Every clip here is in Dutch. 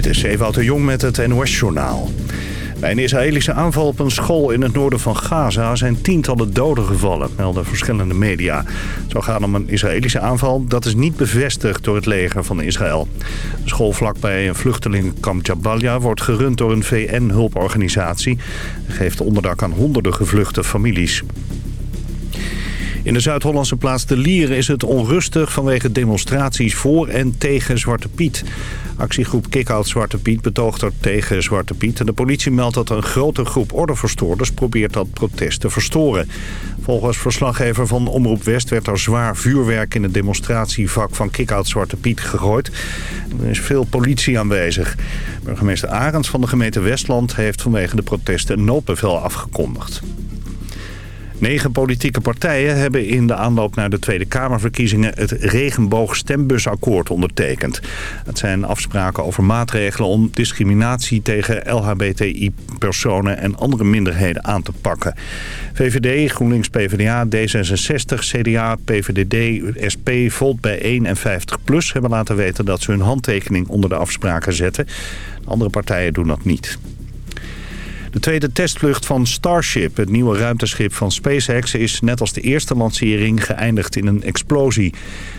Dit is Ewout de Jong met het NOS-journaal. Bij een Israëlische aanval op een school in het noorden van Gaza zijn tientallen doden gevallen, melden verschillende media. Zo gaat om een Israëlische aanval, dat is niet bevestigd door het leger van Israël. De school vlakbij een vluchtelingenkamp Jabalia wordt gerund door een VN-hulporganisatie. geeft onderdak aan honderden gevluchte families. In de Zuid-Hollandse plaats De Lier is het onrustig vanwege demonstraties voor en tegen Zwarte Piet. Actiegroep Kick-Out Zwarte Piet betoogt er tegen Zwarte Piet. En de politie meldt dat een grote groep ordeverstoorders probeert dat protest te verstoren. Volgens verslaggever van Omroep West werd er zwaar vuurwerk in het demonstratievak van Kick-Out Zwarte Piet gegooid. Er is veel politie aanwezig. Burgemeester Arends van de gemeente Westland heeft vanwege de protesten een noodbevel afgekondigd. Negen politieke partijen hebben in de aanloop naar de Tweede Kamerverkiezingen het regenboogstembusakkoord ondertekend. Het zijn afspraken over maatregelen om discriminatie tegen LHBTI-personen en andere minderheden aan te pakken. VVD, GroenLinks, PvdA, D66, CDA, PVDD, SP, Volt bij 1 en 50PLUS hebben laten weten dat ze hun handtekening onder de afspraken zetten. Andere partijen doen dat niet. De tweede testvlucht van Starship, het nieuwe ruimteschip van SpaceX... is net als de eerste lancering geëindigd in een explosie.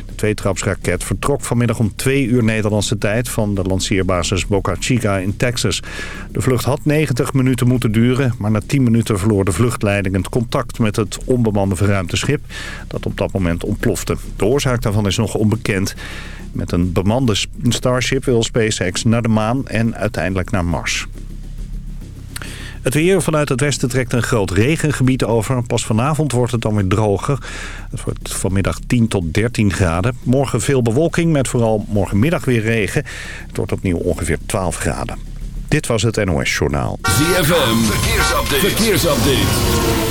De tweetrapsraket vertrok vanmiddag om twee uur Nederlandse tijd... van de lanceerbasis Boca Chica in Texas. De vlucht had 90 minuten moeten duren... maar na 10 minuten verloor de vluchtleiding het contact met het onbemande verruimteschip... dat op dat moment ontplofte. De oorzaak daarvan is nog onbekend... Met een bemande Starship wil SpaceX naar de maan en uiteindelijk naar Mars. Het weer vanuit het westen trekt een groot regengebied over. Pas vanavond wordt het dan weer droger. Het wordt vanmiddag 10 tot 13 graden. Morgen veel bewolking met vooral morgenmiddag weer regen. Het wordt opnieuw ongeveer 12 graden. Dit was het NOS Journaal. ZFM, verkeersupdate. verkeersupdate.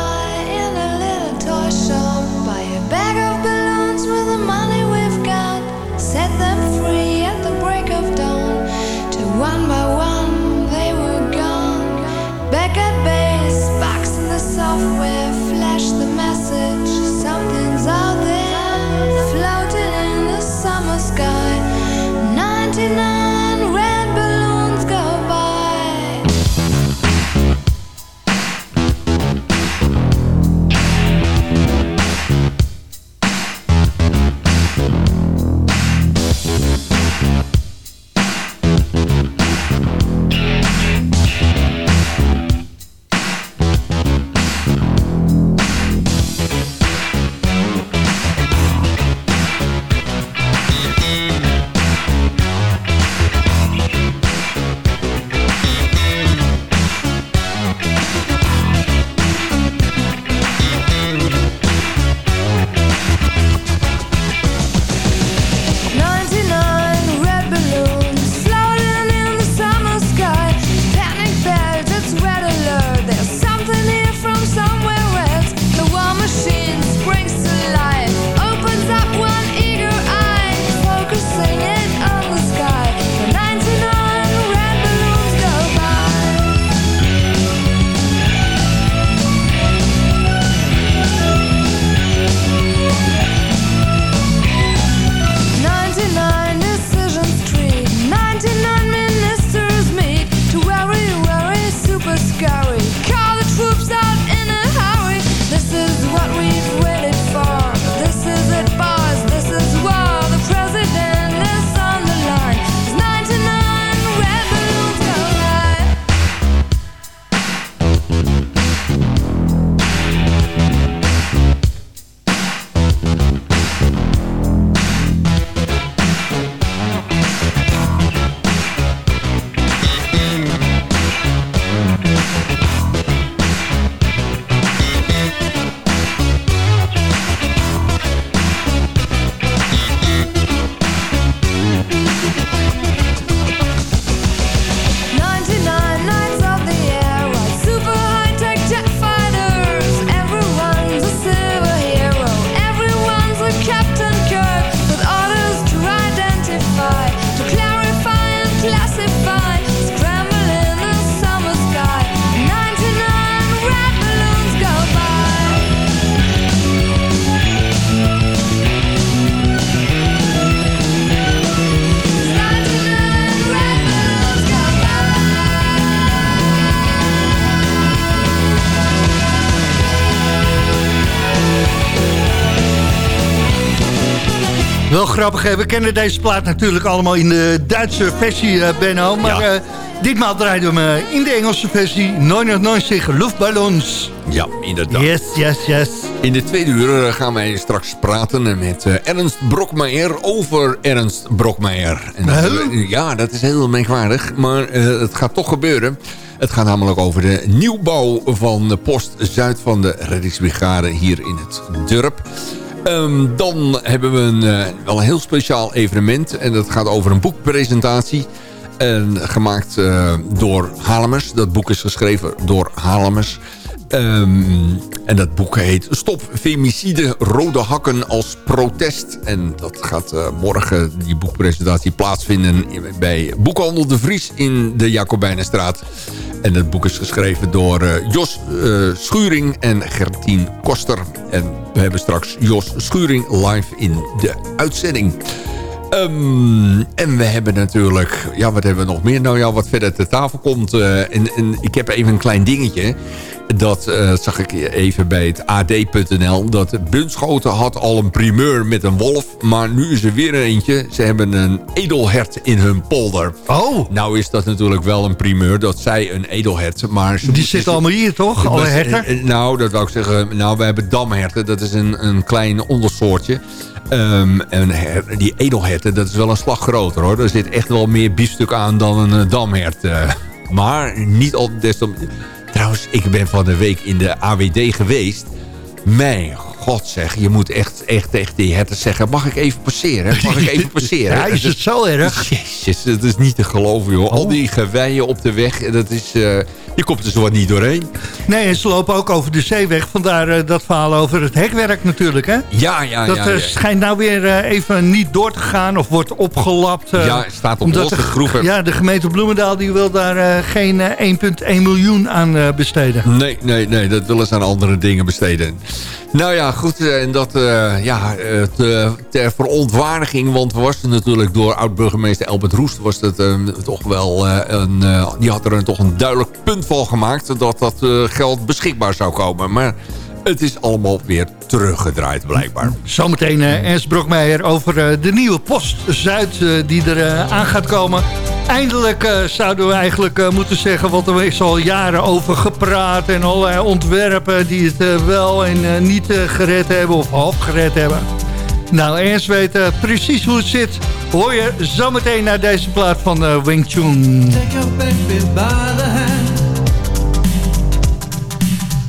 grappig, hè? we kennen deze plaat natuurlijk allemaal in de Duitse versie, uh, Benno. Maar ja. uh, ditmaal draaiden we hem in de Engelse versie. 99 luchtballons. Ja, inderdaad. Yes, yes, yes. In de tweede uur gaan wij straks praten met Ernst Brokmeijer over Ernst Brokmeijer. En dat, ja, dat is heel merkwaardig, maar het gaat toch gebeuren. Het gaat namelijk over de nieuwbouw van de post Zuid van de reddingsbrigade hier in het dorp. Um, dan hebben we een, uh, wel een heel speciaal evenement. En dat gaat over een boekpresentatie. En gemaakt uh, door Halemers. Dat boek is geschreven door Halemers. Um, en dat boek heet Stop Femicide Rode Hakken als protest. En dat gaat uh, morgen die boekpresentatie plaatsvinden bij Boekhandel de Vries in de Jacobijnenstraat. En het boek is geschreven door uh, Jos uh, Schuring en Gertien Koster. En we hebben straks Jos Schuring live in de uitzending. Um, en we hebben natuurlijk... Ja, wat hebben we nog meer? Nou ja, wat verder ter tafel komt. En ik heb even een klein dingetje. Dat uh, zag ik even bij het AD.nl. Dat Bunschoten had al een primeur met een wolf. Maar nu is er weer eentje. Ze hebben een edelhert in hun polder. Oh. Nou is dat natuurlijk wel een primeur. Dat zij een edelhert. Maar Die zitten allemaal hier toch? Alle herten? Nou, dat wou ik zeggen. Nou, we hebben damherten. Dat is een, een klein ondersoortje. Um, en die edelherten, dat is wel een slag groter hoor. Er zit echt wel meer biefstuk aan dan een damhert. Uh, maar niet al desto... Trouwens, ik ben van de week in de AWD geweest. Mijn god zeg, je moet echt, echt tegen die herten zeggen... mag ik even passeren? Mag ik even passeren? ja, is het zo erg? Jezus, dat is niet te geloven, joh. Oh. Al die geweien op de weg, dat is... Uh, je komt er zo wat niet doorheen. Nee, en ze lopen ook over de zeeweg. Vandaar uh, dat verhaal over het hekwerk natuurlijk, hè? Ja, ja, dat, ja. Dat ja. uh, schijnt nou weer uh, even niet door te gaan of wordt opgelapt. ja, staat op losse groeven. Ja, de gemeente Bloemendaal die wil daar geen 1,1 miljoen aan besteden. Nee, nee, nee, dat willen ze aan andere dingen besteden. Nou ja, goed, en dat ja, te, ter verontwaardiging, want was het natuurlijk door oud-burgemeester Albert Roest... was het toch wel een, die had er een, toch een duidelijk punt van gemaakt... dat dat geld beschikbaar zou komen. Maar het is allemaal weer teruggedraaid blijkbaar. Zometeen uh, Ernst Brokmeijer over uh, de nieuwe Post Zuid uh, die er uh, aan gaat komen. Eindelijk zouden we eigenlijk moeten zeggen, want er is al jaren over gepraat... en allerlei ontwerpen die het wel en niet gered hebben of half gered hebben. Nou, Ernst weet precies hoe het zit. Hoor je zometeen naar deze plaat van Wing Chun. Take your baby by the hand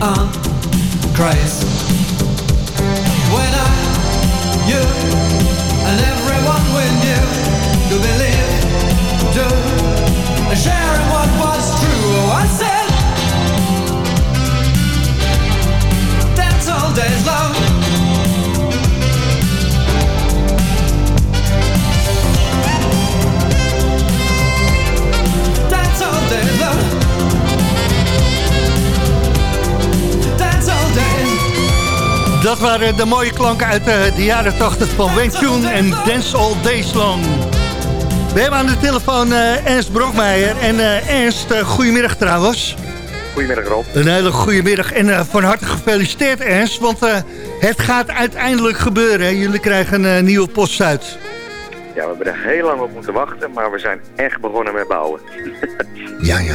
and crazy. When I, you, and everyone we knew could believe, sharing what was true. Oh, I said, that's all days long. That's all days long. Dat waren de mooie klanken uit eh, de jaren 80 van Wentune en Dance All Days Long. We hebben aan de telefoon eh, Ernst Brokmeijer. En eh, Ernst, eh, goedemiddag trouwens. Goedemiddag Rob. Een hele goede middag en van harte gefeliciteerd Ernst. Want het gaat uiteindelijk gebeuren. hè. Jullie krijgen een nieuwe Post Zuid. Ja, we hebben er heel lang op moeten wachten, maar we zijn echt begonnen met bouwen. Ja, ja.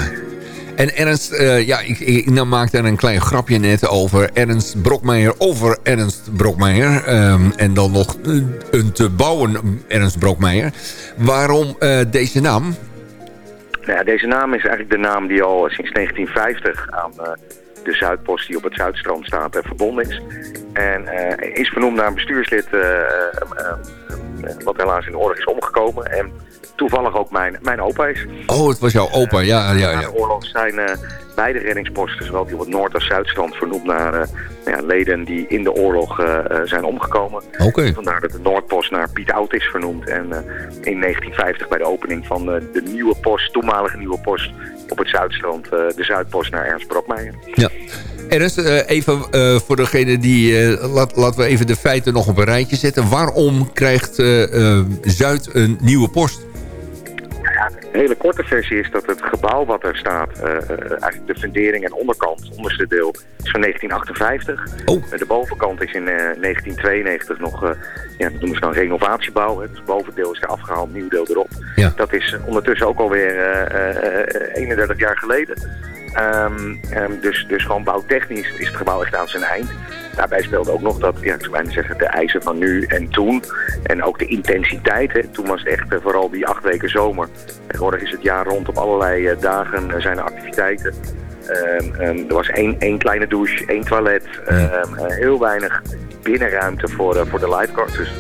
En Ernst, eh, ja, ik, ik nou een klein grapje net over Ernst Brokmeijer over Ernst Brokmeijer. Ehm, en dan nog eh, een te bouwen Ernst Brokmeijer. Waarom eh, deze naam? Nou ja, deze naam is eigenlijk de naam die al sinds 1950 aan de Zuidpost die op het Zuidstrand staat verbonden is. En is vernoemd naar een bestuurslid wat helaas in de oorlog is omgekomen. En toevallig ook mijn, mijn opa is. Oh, het was jouw opa, ja, ja, Na ja. de oorlog zijn eh, beide reddingsposten, zowel die op het Noord- als Zuidstrand, vernoemd naar eh, nou ja, leden die in de oorlog eh, eh, zijn omgekomen. Oké. Vandaar dat de Noordpost naar Piet Oud is vernoemd. En eh, in 1950 bij de opening van eh, de nieuwe post, toenmalige nieuwe post op het Zuidstrand, eh, de Zuidpost naar Ernst Brokmeijer. Ja. Ernst, eh, even eh, voor degene die... eh, laat, laten we even de feiten nog op een rijtje zetten. Waarom krijgt Zuid een nieuwe post? Een hele korte versie is dat het gebouw wat er staat, eigenlijk de fundering en onderkant, het onderste deel, is van 1958. Oh. De bovenkant is in eh, 1992 nog, eh, ja, dat noemen ze dan renovatiebouw. Hè. Dus het bovendeel is er afgehaald, nieuw deel erop. Ja. Dat is ondertussen ook alweer eh, eh, 31 jaar geleden. Ehm, ehm, dus, dus gewoon bouwtechnisch is het gebouw echt aan zijn eind. Daarbij speelde ook nog dat, ja, ik zou bijna zeggen, de eisen van nu en toen. En ook de intensiteit. Hè. Toen was het echt eh, vooral die acht weken zomer. Tegenwoordig is het jaar rond op allerlei eh, dagen eh, zijn er activiteiten. Ehm, er was één, één kleine douche, één toilet. heel weinig binnenruimte voor, voor de lifeguards. Dus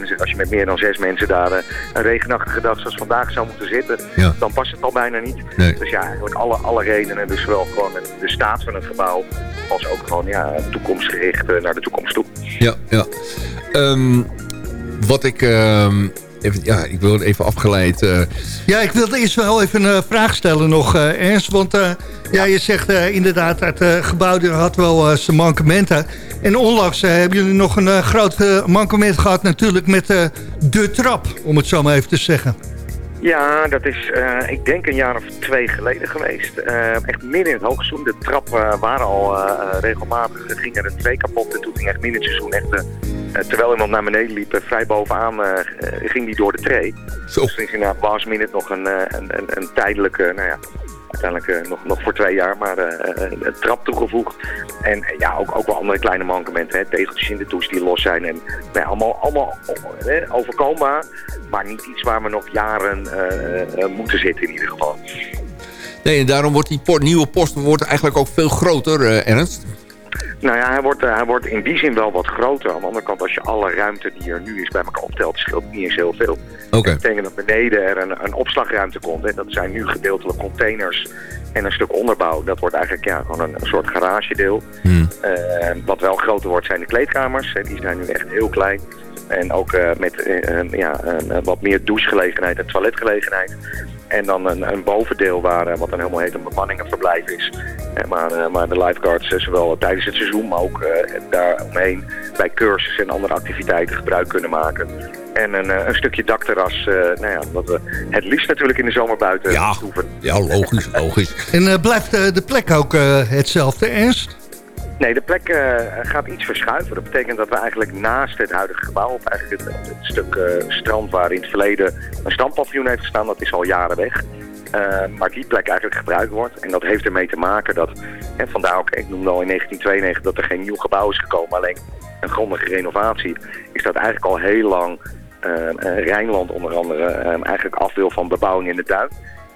bijna als je met meer dan zes mensen daar eh, een regenachtige dag zoals vandaag zou moeten zitten, Ja. dan past het al bijna niet. Nee. Dus ja, eigenlijk alle, alle redenen, dus zowel gewoon de staat van het gebouw, als ook gewoon ja, toekomstgericht eh, naar de toekomst toe. Ja, ja. Ehm, wat ik... ehm, even, ja, ik wil het even afgeleid... eh, Ja, ik wilde eerst wel even een vraag stellen nog, eh, Ernst. Want eh, ja, je zegt eh, inderdaad, het gebouw had wel eh, zijn mankementen. En onlangs eh, hebben jullie nog een eh, groot eh, mankement gehad natuurlijk met eh, de trap, om het zo maar even te zeggen. Ja, dat is, eh, ik denk een jaar of twee geleden geweest. Eh, echt midden in het hoogseizoen. De trappen eh, waren al regelmatig, er gingen er twee kapot. En toen ging echt midden in het seizoen echt, terwijl iemand naar beneden liep, vrij bovenaan, ging die door de tray. Zo. Dus er is inderdaad last minute nog een, een, een, een tijdelijke, nou ja, uiteindelijk eh, nog, nog voor twee jaar, maar eh, een, een trap toegevoegd. En eh, ja, ook, ook wel andere kleine mankementen. Hè. Tegeltjes in de douche die los zijn. En nou allemaal, allemaal eh, overkombaar, maar niet iets waar we nog jaren eh, eh, moeten zitten in ieder geval. Nee, en daarom wordt die nieuwe post wordt eigenlijk ook veel groter, eh, Ernst. Nou ja, hij wordt, eh, hij wordt in die zin wel wat groter. Aan de andere kant, als je alle ruimte die er nu is bij elkaar optelt, scheelt niet eens heel veel. Oké. Dat betekent dat beneden er een, een opslagruimte komt. Hè. Dat zijn nu gedeeltelijk containers en een stuk onderbouw. Dat wordt eigenlijk ja, gewoon een, een soort garagedeel. Hmm. Wat wel groter wordt zijn de kleedkamers. Die zijn nu echt heel klein. En ook eh, met eh, ja, wat meer douchegelegenheid en toiletgelegenheid. En dan een, een bovendeel waar, eh, wat dan helemaal heet een bemanningenverblijf is. Eh, maar, eh, maar de lifeguards, zowel tijdens het seizoen, maar ook eh, daaromheen bij cursussen en andere activiteiten gebruik kunnen maken. En een, eh, een stukje dakterras, eh, nou ja, wat we het liefst natuurlijk in de zomer buiten Ja. hoeven. Ja, logisch, logisch. En eh, blijft de plek ook eh, hetzelfde, Ernst? Nee, de plek eh, gaat iets verschuiven. Dat betekent dat we eigenlijk naast het huidige gebouw, of eigenlijk het, stuk eh, strand waar in het verleden een strandpaviljoen heeft gestaan, dat is al jaren weg. Eh, maar die plek eigenlijk gebruikt wordt. En dat heeft ermee te maken dat, en vandaar ook, ik noemde al in 1992 dat er geen nieuw gebouw is gekomen, alleen een grondige renovatie, is dat eigenlijk al heel lang Rijnland onder andere eigenlijk af wil van bebouwing in de duin.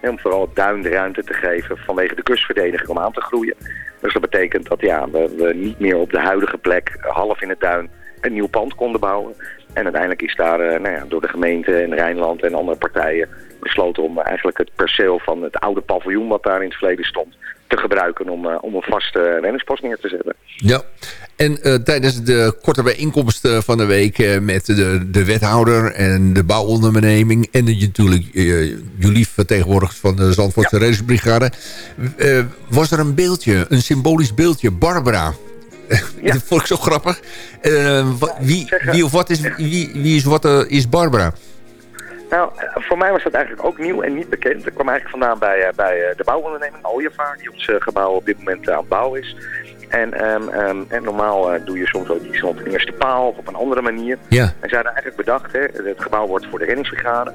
Om vooral het duin de ruimte te geven vanwege de kustverdediging om aan te groeien. Dus dat betekent dat ja, we, niet meer op de huidige plek, half in het duin, een nieuw pand konden bouwen. En uiteindelijk is daar eh, nou ja, door de gemeente in Rijnland en andere partijen besloten om eigenlijk het perceel van het oude paviljoen wat daar in het verleden stond te gebruiken om, eh, om een vaste rennerspost neer te zetten. Ja, en eh, tijdens de korte bijeenkomst van de week met de, de wethouder en de bouwonderneming... en de, natuurlijk eh, jullie vertegenwoordigers van de Zandvoortse eh, was er een beeldje, een symbolisch beeldje, Barbara... Ja. Dat vond ik zo grappig. Eh, wa- wie, wie of wat is, wie, wie is wat eh, is Barbara? Nou, eh, voor mij was dat eigenlijk ook nieuw en niet bekend. Ik kwam eigenlijk vandaan bij, eh, bij de bouwonderneming Ooievaar, die ons gebouw op dit moment aan het bouwen is. En, ehm, ehm, en normaal doe je soms ook iets op een eerste paal of op een andere manier. Ja. En ze hadden eigenlijk bedacht, hè, het gebouw wordt voor de reddingsbrigade.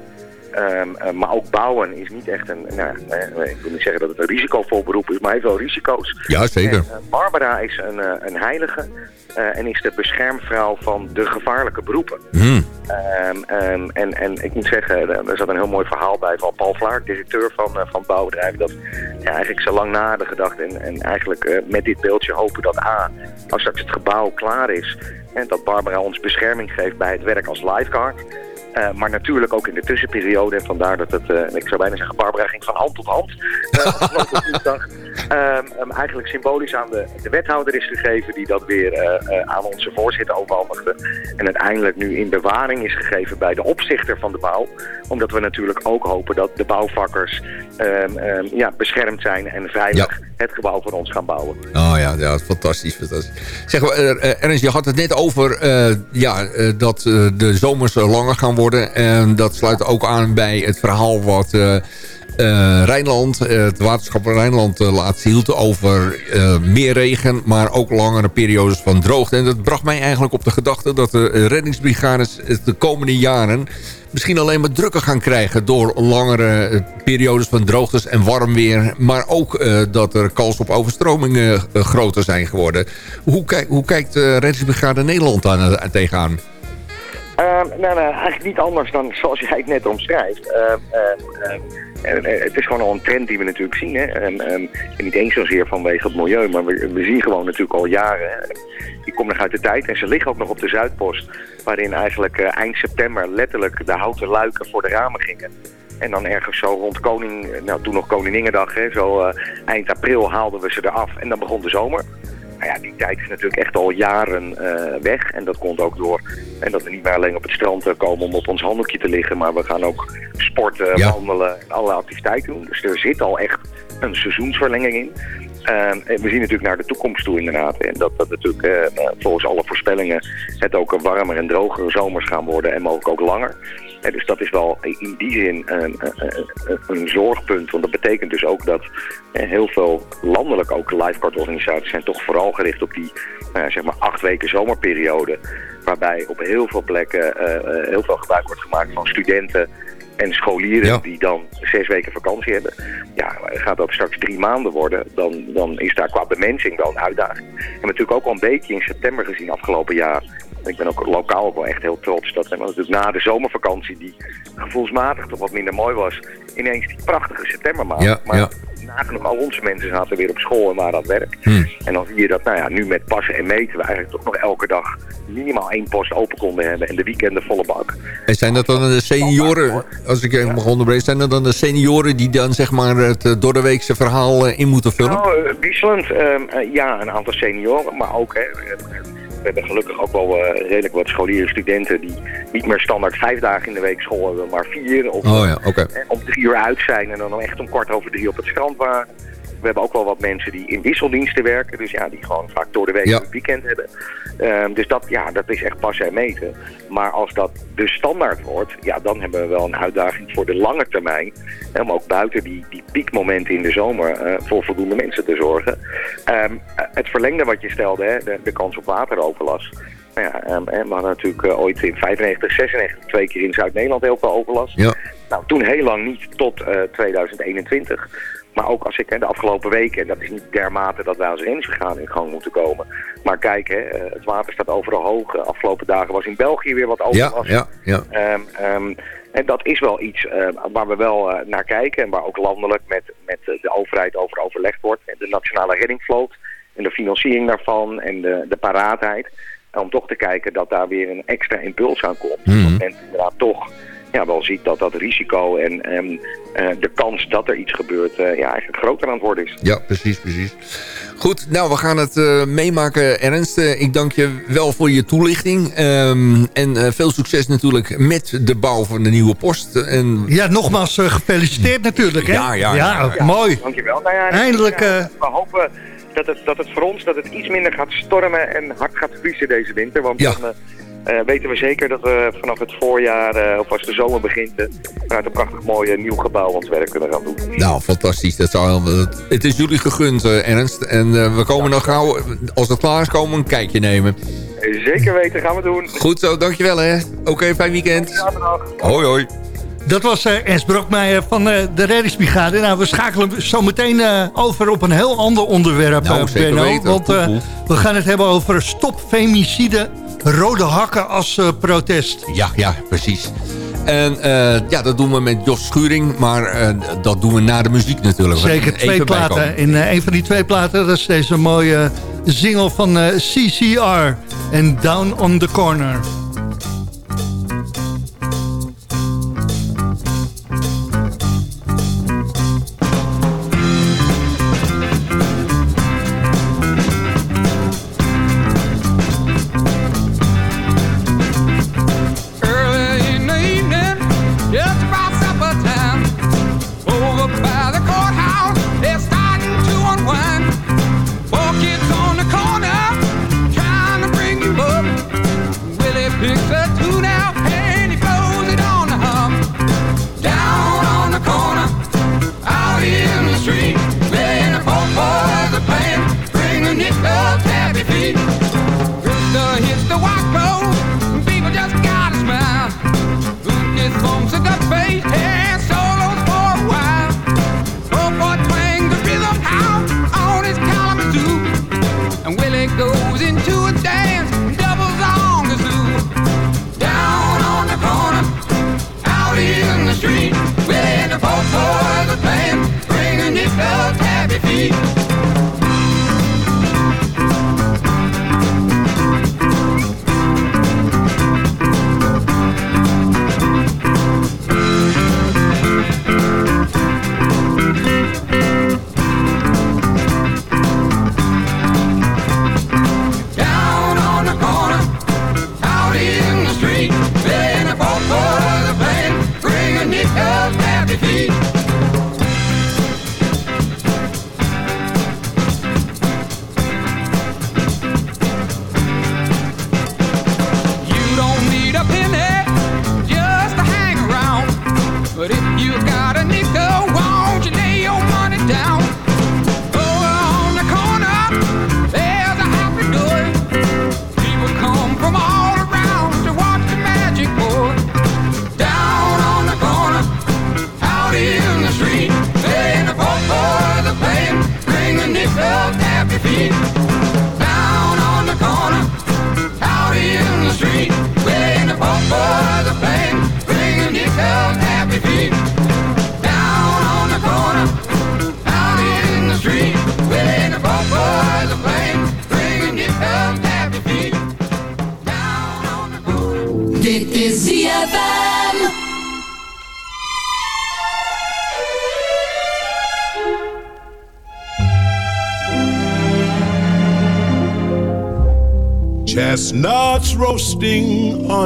Ehm, eh, maar ook bouwen is niet echt een, nou, eh, ik wil niet zeggen dat het een risicovol beroep is, maar heeft wel risico's. Ja, zeker. En, eh, Barbara is een, eh, een heilige en is de beschermvrouw van de gevaarlijke beroepen. Hmm. Ehm, ehm, en, en ik moet zeggen, er zat een heel mooi verhaal bij van Paul Vlaar, directeur van, van het bouwbedrijf. Dat ja, eigenlijk zo lang na hadden gedacht en, en eigenlijk met dit beeldje hopen dat A, als straks het gebouw klaar is, en dat Barbara ons bescherming geeft bij het werk als lifeguard. Eh, maar natuurlijk ook in de tussenperiode. En vandaar dat het, eh, ik zou bijna zeggen, Barbara ging van hand tot hand. Eh, tot dinsdag. Ehm, ehm, eigenlijk symbolisch aan de, de wethouder is gegeven die dat weer aan onze voorzitter overhandigde. En uiteindelijk nu in bewaring is gegeven bij de opzichter van de bouw. Omdat we natuurlijk ook hopen dat de bouwvakkers ehm, ja, beschermd zijn en veilig het gebouw voor ons gaan bouwen. Oh ja, ja fantastisch. fantastisch. Zeg, Ernst, je had het net over ja, dat de zomers langer gaan worden. En dat sluit ook aan bij het verhaal wat eh, eh, Rijnland, het waterschap Rijnland eh, laatst hield over meer regen, maar ook langere periodes van droogte. En dat bracht mij eigenlijk op de gedachte dat de reddingsbrigades de komende jaren misschien alleen maar drukker gaan krijgen door langere periodes van droogtes en warm weer. Maar ook dat er kans op overstromingen groter zijn geworden. Hoe, kijk, hoe kijkt de Reddingsbrigade Nederland daar tegenaan? Ehm, nou, nou, eigenlijk niet anders dan zoals jij het net omschrijft. Ehm, ehm, eh, het is gewoon al een trend die we natuurlijk zien. Hè. En niet eens zozeer vanwege het milieu, maar we, zien gewoon natuurlijk al jaren. Die komen nog uit de tijd en ze liggen ook nog op de Zuidpost. Waarin eigenlijk eh, eind september letterlijk de houten luiken voor de ramen gingen. En dan ergens zo rond Koning, nou toen nog Koninginnedag, zo eh, eind april haalden we ze eraf en dan begon de zomer. Nou ja, die tijd is natuurlijk echt al jaren eh, weg. En dat komt ook door en dat we niet meer alleen op het strand eh, komen om op ons handdoekje te liggen. Maar we gaan ook sporten, Ja. wandelen en allerlei activiteiten doen. Dus er zit al echt een seizoensverlenging in. En we zien natuurlijk naar de toekomst toe inderdaad. En dat dat natuurlijk eh, volgens alle voorspellingen het ook een warmer en drogere zomers gaan worden. En mogelijk ook langer. Dus dat is wel in die zin een, een, zorgpunt. Want dat betekent dus ook dat heel veel landelijk ook lifeguard-organisaties zijn toch vooral gericht op die nou ja, zeg maar acht weken zomerperiode. Waarbij op heel veel plekken eh, eh, heel veel gebruik wordt gemaakt van studenten en scholieren Ja. die dan zes weken vakantie hebben. Ja, gaat dat straks drie maanden worden, dan, dan is daar qua bemensing wel een uitdaging. En we hebben natuurlijk ook al een beetje in september gezien afgelopen jaar. Ik ben ook lokaal ook wel echt heel trots dat we natuurlijk na de zomervakantie, die gevoelsmatig toch wat minder mooi was, ineens die prachtige septembermaand. Ja, maar ja. nagenoeg al onze mensen zaten weer op school en waren aan het werk. Hmm. En dan zie je dat, nou ja, nu met passen en meten we eigenlijk toch nog elke dag minimaal één post open konden hebben en de weekenden volle bak. En zijn dat dan de senioren, als ik je mag onderbreken, zijn dat dan de senioren die dan zeg maar het eh, doordeweekse verhaal eh, in moeten vullen? Nou, eh, wisselend. ehm, eh, ja, een aantal senioren, maar ook... Hè, we hebben gelukkig ook wel eh, redelijk wat scholieren, studenten... die niet meer standaard vijf dagen in de week school hebben, maar vier. Of Oh ja, eh, om drie uur uit zijn en dan echt om kwart over drie op het strand waren. We hebben ook wel wat mensen die in wisseldiensten werken. Dus ja, die gewoon vaak door de week Ja. het weekend hebben. Ehm, dus dat, ja, dat is echt passen en meten. Maar als dat de standaard wordt, ja, dan hebben we wel een uitdaging voor de lange termijn. Om ook buiten die, die piekmomenten in de zomer eh, voor voldoende mensen te zorgen. Ehm, eh, het verlengde wat je stelde, hè, de, de kans op wateroverlast. Nou ja, ehm, we hadden natuurlijk eh, ooit in 95, 96 twee keer in Zuid-Nederland heel veel overlast. Ja. Nou, toen heel lang niet tot eh, 2021. Maar ook als ik hè, de afgelopen weken, en dat is niet dermate dat wij als reddingsbrigade in gang moeten komen. Maar kijk, hè, eh, het water staat overal hoog. De afgelopen dagen was in België weer wat Ja, overlast. ja, ja. Ehm, ehm, en dat is wel iets eh, waar we wel eh, naar kijken en waar ook landelijk met, met de overheid over overlegd wordt. En de nationale reddingvloot en de financiering daarvan en de, de paraatheid. Om toch te kijken dat daar weer een extra impuls aan komt. Mhm. Dat men inderdaad toch ja, wel ziet dat dat risico en ehm, eh, de kans dat er iets gebeurt eh, ja, eigenlijk groter aan het worden is. Ja, precies, precies. Goed, nou, we gaan het eh, meemaken, Ernst. Ik dank je wel voor je toelichting. Ehm, en eh, veel succes natuurlijk met de bouw van de nieuwe post. En, Ja, nogmaals gefeliciteerd natuurlijk. Hè? Ja, ja, ja, ja. mooi. Dankjewel. Nou ja, Eindelijk, ja, eh, we hopen dat het, dat het voor ons dat het iets minder gaat stormen en hard gaat vriezen deze winter. Want Ja. dan eh, weten we zeker dat we vanaf het voorjaar, eh, of als de zomer begint, eh, vanuit een prachtig mooi nieuw gebouw ons werk kunnen gaan doen. nou, fantastisch. Dat zou, heel- het- is jullie gegund, Ernst. En eh, we komen nog gauw, als het klaar is, komen een kijkje nemen. Zeker weten, gaan we doen. Goed zo, dankjewel hè. Oké, fijn weekend. Zaterdag. Hoi, hoi. Dat was eh Ernst Brokmeijer van eh, de reddingsbrigade. Nou, we schakelen zo meteen eh, over op een heel ander onderwerp, Nou, zeker Benno. weten. Want eh, we gaan het hebben over stop femicide, rode hakken als eh, protest. Ja, ja, precies. En eh, ja, dat doen we met Jos Schuring. Maar eh, dat doen we na de muziek natuurlijk. Zeker Even twee bijkomen. platen. In een van die twee platen, dat is deze mooie single van CCR. En Down on the Corner.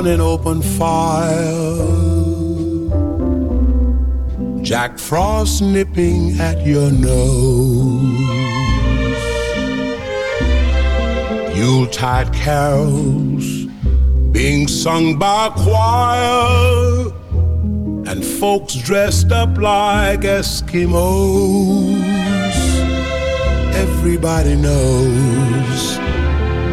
An open file. Jack Frost nipping at your nose. Yuletide carols being sung by choir and folks dressed up like Eskimos. Everybody knows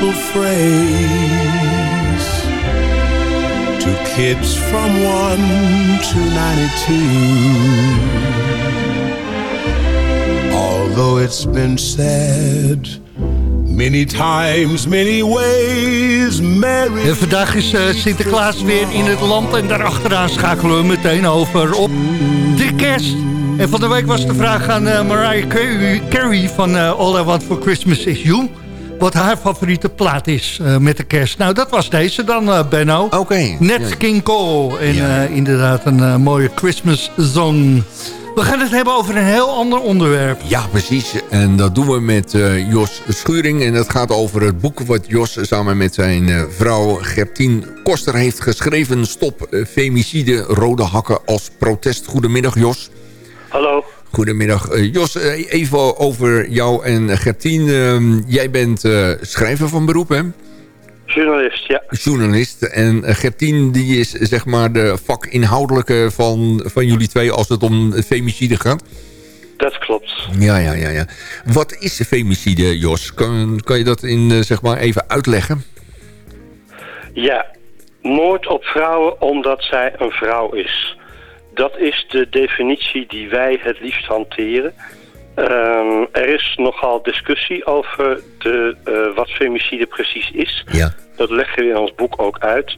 simple phrase to kids from 1 to 92. Although it's been said many times, many ways, Merry En vandaag is eh, Sinterklaas weer in het land en daarachteraan schakelen we meteen over op de kerst. En van de week was de vraag aan eh, Mariah Carey, van eh, All I Want For Christmas Is You. Wat haar favoriete plaat is eh, met de kerst. Nou, dat was deze dan, eh, Benno. Oké. Net Ja. King Cole. En Ja. eh, inderdaad een mooie Christmas song. We gaan het hebben over een heel ander onderwerp. Ja, precies. En dat doen we met eh, Jos Schuring. En dat gaat over het boek wat Jos samen met zijn eh, vrouw Gertien Koster heeft geschreven. Stop femicide, rode hakken als protest. Goedemiddag Jos. Hallo. Goedemiddag. Eh, Jos, eh, even over jou en Gertien. Ehm, jij bent eh, schrijver van beroep, hè? Journalist, ja. Journalist. En eh, Gertien die is zeg maar de vakinhoudelijke van, van jullie twee als het om femicide gaat. Dat klopt. Ja, ja, ja, ja. Wat is femicide, Jos? Kan, kan je dat in, eh, zeg maar even uitleggen? Ja, moord op vrouwen omdat zij een vrouw is. Dat is de definitie die wij het liefst hanteren. Ehm, er is nogal discussie over de, eh, wat femicide precies is. Ja. Dat leggen we in ons boek ook uit.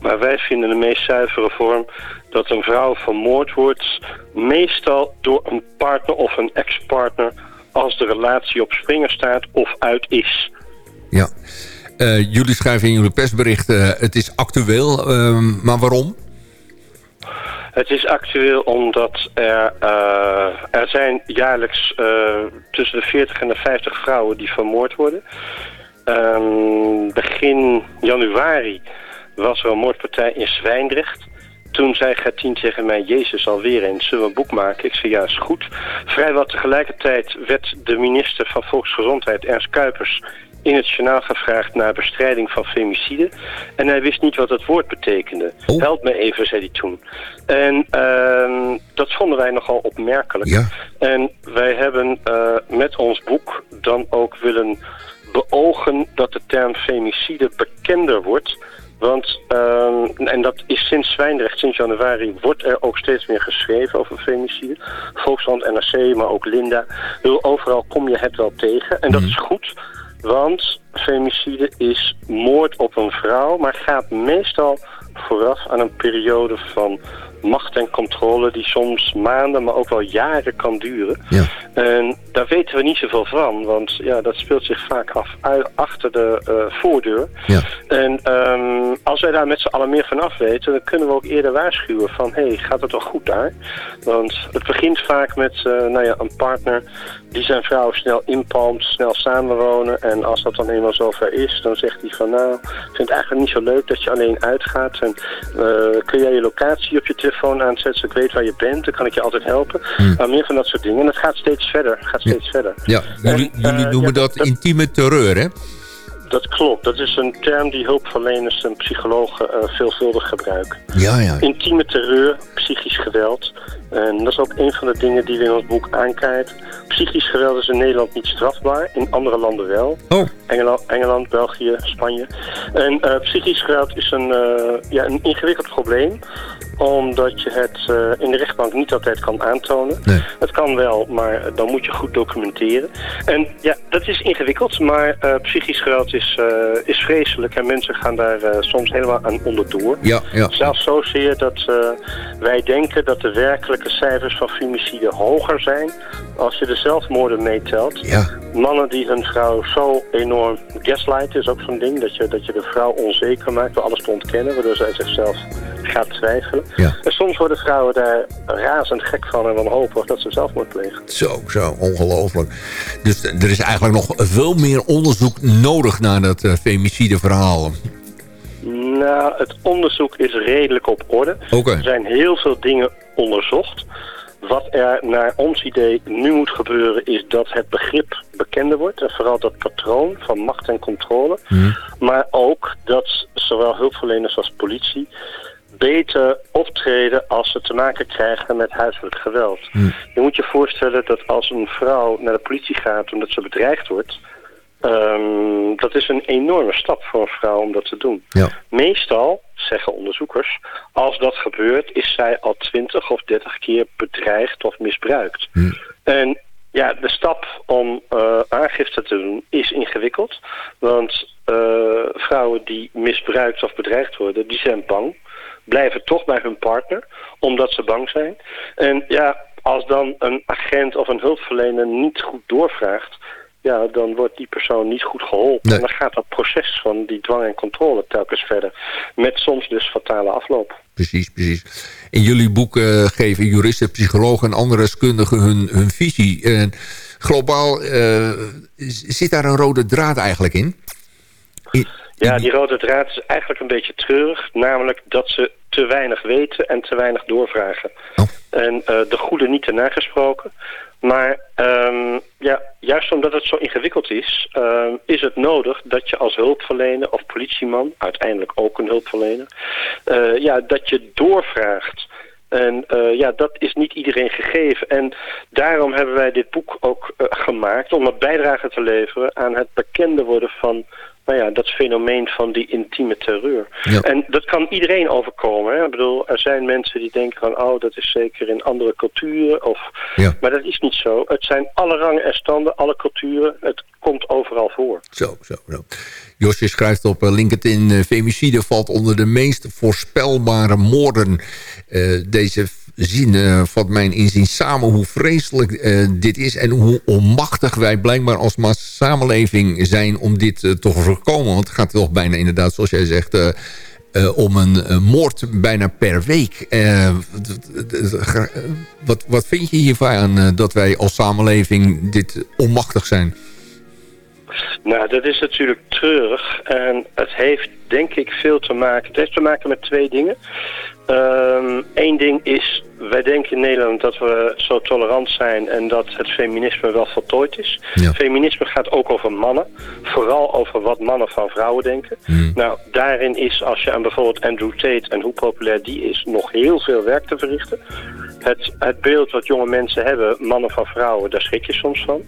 Maar wij vinden de meest zuivere vorm dat een vrouw vermoord wordt... meestal door een partner of een ex-partner... als de relatie op springer staat of uit is. Ja. Eh, jullie schrijven in jullie persberichten, het is actueel, ehm, maar waarom? Het is actueel omdat er, eh, er zijn jaarlijks eh, tussen de 40 en de 50 vrouwen die vermoord worden. Ehm, begin januari was er een moordpartij in Zwijndrecht. Toen zei Gertien tegen mij, Jezus alweer eens, zullen we een boek maken? Ik zei, ja, is goed. Vrijwel tegelijkertijd werd de minister van Volksgezondheid, Ernst Kuipers, in het journaal gevraagd naar bestrijding van femicide. En hij wist niet wat het woord betekende. Oh. Help me even, zei hij toen. En ehm, dat vonden wij nogal opmerkelijk. Ja. En wij hebben eh, met ons boek dan ook willen beogen dat de term femicide bekender wordt. Want, ehm, en dat is sinds Zwijndrecht, sinds januari, wordt er ook steeds meer geschreven over femicide. Volksland, NRC, maar ook Linda. Overal kom je het wel tegen. En dat is goed, want femicide is moord op een vrouw, maar gaat meestal vooraf aan een periode van macht en controle die soms maanden, maar ook wel jaren kan duren. Ja. En daar weten we niet zoveel van, want ja, dat speelt zich vaak af achter de eh, voordeur. Ja. En ehm, als wij daar met z'n allen meer van af weten, dan kunnen we ook eerder waarschuwen van, hé, hey, gaat het toch goed daar? Want het begint vaak met eh, nou ja, een partner die zijn vrouw snel inpalmt, snel samenwonen. En als dat dan eenmaal zover is, dan zegt hij van, nou, ik vind het eigenlijk niet zo leuk dat je alleen uitgaat. En eh, kun jij je locatie op je telefoon aanzetten, zodat ik weet waar je bent, dan kan ik je altijd helpen. Nou, meer van dat soort dingen. En het gaat steeds verder, gaat steeds verder. Ja, jullie, En, jullie eh, noemen ja, dat intieme terreur, hè? Dat klopt. Dat is een term die hulpverleners en psychologen eh, veelvuldig gebruiken. Ja, ja. Intieme terreur, psychisch geweld. En dat is ook een van de dingen die we in ons boek aankijken. Psychisch geweld is in Nederland niet strafbaar, in andere landen wel. Oh. Engeland, Engeland België, Spanje. En eh, psychisch geweld is een, eh, ja, een ingewikkeld probleem omdat je het in de rechtbank niet altijd kan aantonen. Nee. Het kan wel, maar dan moet je goed documenteren. En ja, dat is ingewikkeld, maar psychisch geweld is, eh, is vreselijk en mensen gaan daar eh, soms helemaal aan onderdoor. Ja, ja. Zelfs zozeer dat eh, wij denken dat de werkelijke cijfers van femicide hoger zijn als je de zelfmoorden meetelt. Ja. Mannen die hun vrouw zo enorm gaslighten is ook zo'n ding. Dat je, dat je de vrouw onzeker maakt door alles te ontkennen, waardoor zij zichzelf gaat twijfelen. Ja. En soms worden vrouwen daar razend gek van en wanhopig dat ze zelfmoord plegen. Zo, zo, ongelooflijk. Dus er is eigenlijk nog veel meer onderzoek nodig naar dat eh, femicide verhaal. Nou, het onderzoek is redelijk op orde. Er zijn heel veel dingen onderzocht. Wat er naar ons idee nu moet gebeuren is dat het begrip bekender wordt. En vooral dat patroon van macht en controle. Maar ook dat zowel hulpverleners als politie beter optreden als ze te maken krijgen met huiselijk geweld. Je moet je voorstellen dat als een vrouw naar de politie gaat omdat ze bedreigd wordt... ehm, dat is een enorme stap voor een vrouw om dat te doen. Ja. Meestal, zeggen onderzoekers, als dat gebeurt is zij al 20 of 30 keer bedreigd of misbruikt. En ja, de stap om eh, aangifte te doen is ingewikkeld. Want eh, vrouwen die misbruikt of bedreigd worden, die zijn bang. Blijven toch bij hun partner, omdat ze bang zijn. En ja, als dan een agent of een hulpverlener niet goed doorvraagt... ja, dan wordt die persoon niet goed geholpen. Nee. En dan gaat dat proces van die dwang en controle telkens verder. Met soms dus fatale afloop. Precies, precies. In jullie boek eh, geven juristen, psychologen en andere deskundigen hun, hun visie. En globaal eh, zit daar een rode draad eigenlijk in? In- Ja, die rode draad is eigenlijk een beetje treurig. Namelijk dat ze te weinig weten en te weinig doorvragen. Oh. En eh, de goede niet te nagesproken. Maar ehm, ja, juist omdat het zo ingewikkeld is, ehm, is het nodig dat je als hulpverlener of politieman, uiteindelijk ook een hulpverlener, eh, ja, dat je doorvraagt. En eh, ja, dat is niet iedereen gegeven. En daarom hebben wij dit boek ook eh, gemaakt om een bijdrage te leveren aan het bekender worden van nou ja, dat fenomeen van die intieme terreur. Ja. En dat kan iedereen overkomen. Hè? Ik bedoel, er zijn mensen die denken van, oh, dat is zeker in andere culturen. Of... Ja. Maar dat is niet zo. Het zijn alle rangen en standen, alle culturen. Het komt overal voor. Zo, zo, zo. Josje schrijft op eh, LinkedIn... eh, femicide valt onder de meest voorspelbare moorden. Eh, deze zin eh, vat mijn inzien samen hoe vreselijk eh, dit is... en hoe onmachtig wij blijkbaar als samenleving zijn om dit eh, te voorkomen. Want het gaat toch bijna inderdaad, zoals jij zegt... om een moord bijna per week. Wat, wat vind je hiervan dat wij als samenleving dit onmachtig zijn? Nou, dat is natuurlijk treurig. En het heeft denk ik veel te maken. Het heeft te maken met twee dingen. Eén ding is, wij denken in Nederland dat we zo tolerant zijn en dat het feminisme wel voltooid is. Ja. Feminisme gaat ook over mannen. Vooral over wat mannen van vrouwen denken. Nou, daarin is, als je aan bijvoorbeeld Andrew Tate en hoe populair die is, nog heel veel werk te verrichten. Het, het beeld wat jonge mensen hebben, mannen van vrouwen, daar schrik je soms van.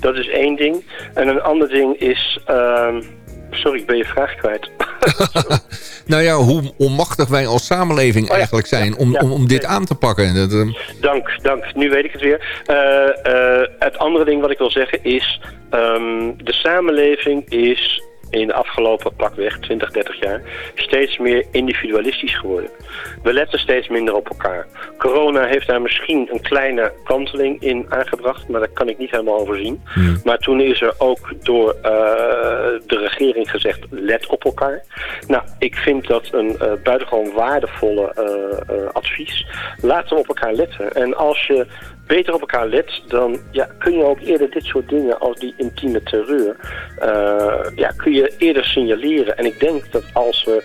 Dat is één ding. En een ander ding is... ehm, sorry, ik ben je vraag kwijt. Nou ja, hoe onmachtig wij als samenleving ja, eigenlijk zijn om, om, om dit aan te pakken. Dat, eh, Dank, dank. Nu weet ik het weer. Eh, eh, het andere ding wat ik wil zeggen is... ehm, de samenleving is in de afgelopen pakweg 20, 30 jaar steeds meer individualistisch geworden. We letten steeds minder op elkaar. Corona heeft daar misschien een kleine kanteling in aangebracht, maar daar kan ik niet helemaal overzien. Maar toen is er ook door eh, de regering gezegd, let op elkaar. Nou, ik vind dat een eh, buitengewoon waardevolle eh, advies. Laten we op elkaar letten. En als je beter op elkaar let, dan ja, kun je ook eerder dit soort dingen als die intieme terreur, eh, ja, kun je eerder signaleren. En ik denk dat als we